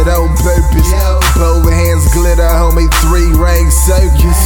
it on purpose. Both hands glitter, homie, three ring circus.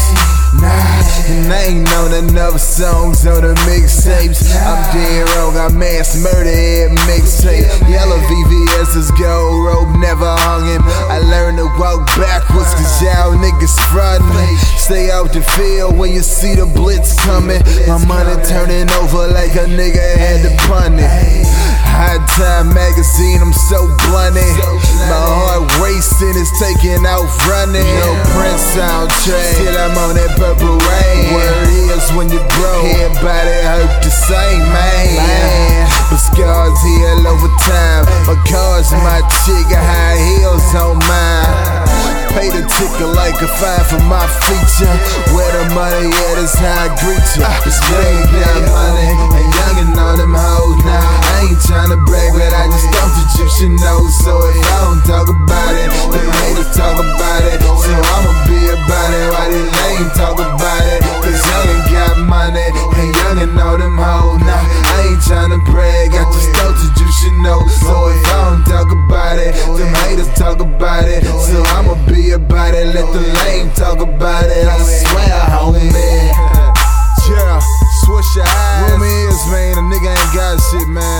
And I ain't known enough songs on the mixtapes. I'm dead wrong, I mass murder at mixtape. Yellow VVS's gold rope never hung him. I learned to walk backwards, cause y'all niggas frontin'. Stay out the field when you see the blitz coming. My money turning over like a nigga had to pun it. High Time Magazine, I'm so blunted. My heart racing is taking out running. No Prince soundtrack, till I'm on that purple rain. Word is when you broke, everybody hurt the same, man. But scars heal over time. My cars, my chick, got high heels on mine. Pay the ticker like a fine for my feature. Where the money at is how I greet you. This young got money, you know. So if I don't talk about it, then haters talk about it. So I'ma be about it while they lame talk about it. Cause young and got money, and young and all them hoes now. I ain't tryna brag, I just thought that you should know. So if I don't talk about it, them haters talk about it. So I'ma be about it, let the lame talk about it. I swear, homie. Yeah, switch your eyes. Room is, man, a nigga ain't got shit, man.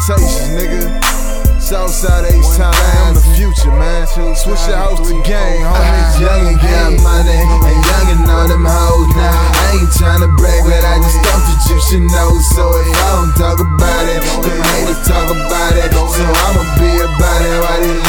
Invitations, nigga. Southside H Town, I'm the future, man. Switch your house to gang, homie. Young and got money, and young and all them hoes now. I ain't tryna brag, but I just thought that you should know. So if I don't talk about it, then haters talk about it. So I'ma be about it while they